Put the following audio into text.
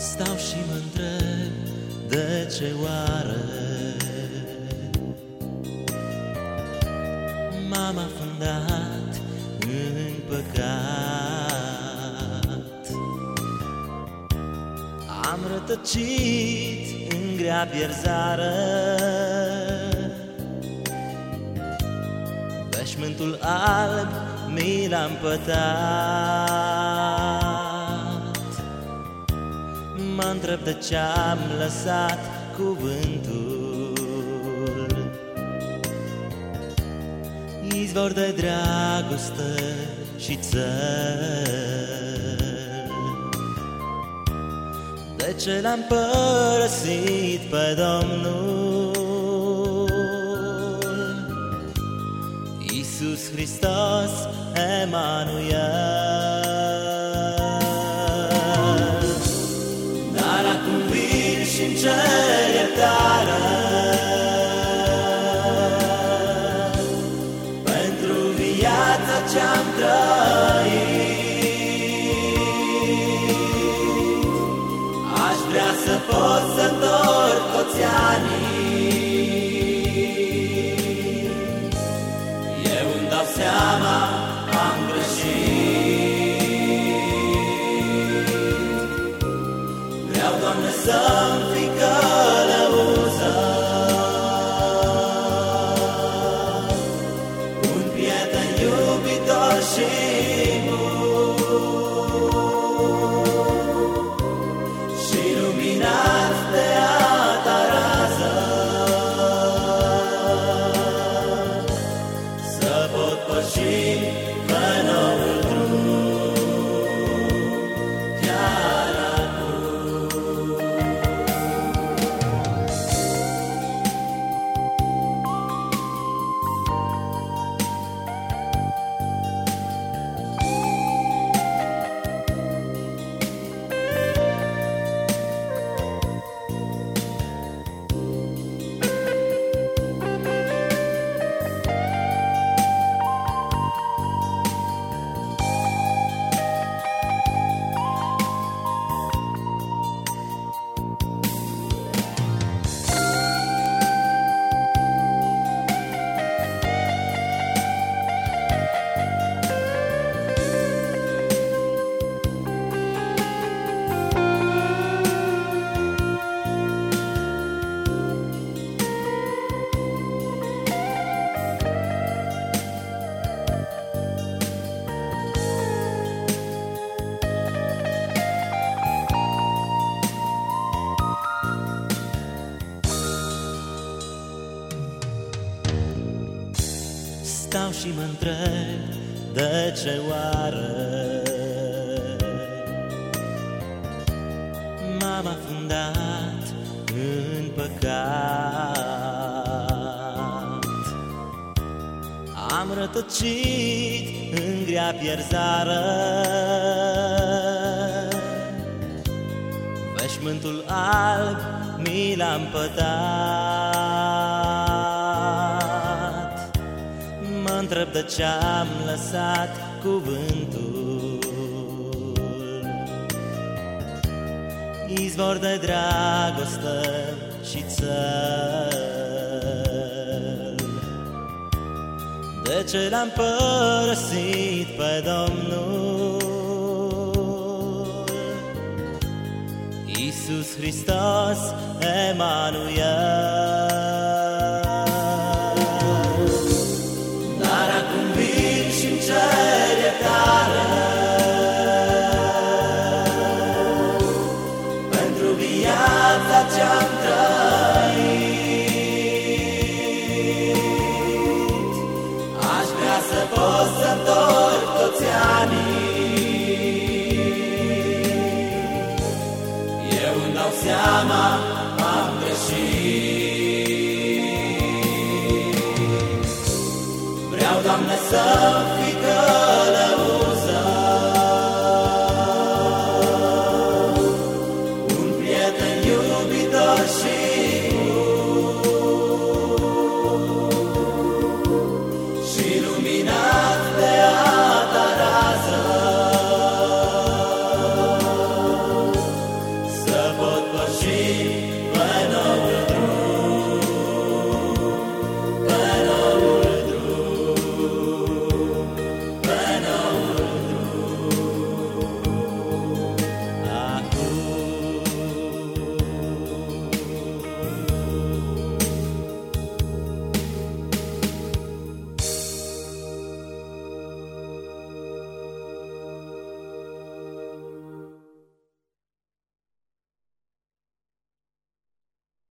Stau și mă întreb de ce oare M-am afundat în păcat. Am rătăcit în grea pierzară. Veșmântul alb mi l-am pătat Mă întreb de ce-am lăsat cuvântul. Izvor de dragoste și țăr De ce l-am părăsit pe Domnul? Iisus Hristos, Emanuel cer iertare Pentru viața ce-am trăit Aș vrea să pot să întorc toți anii. Eu îmi dau seama, am greșit Stau și mă întreb de ce oară? M-am afundat în păcat. Am rătăcit în grea pierzară. Veșmântul alb mi l-am pătat întreb de ce-am lăsat cuvântul. Izvor de dragoste și țăr De ce l-am părăsit pe Domnul? Iisus Hristos, Emanuel seama am greșit. Vreau, Doamne, să hoje.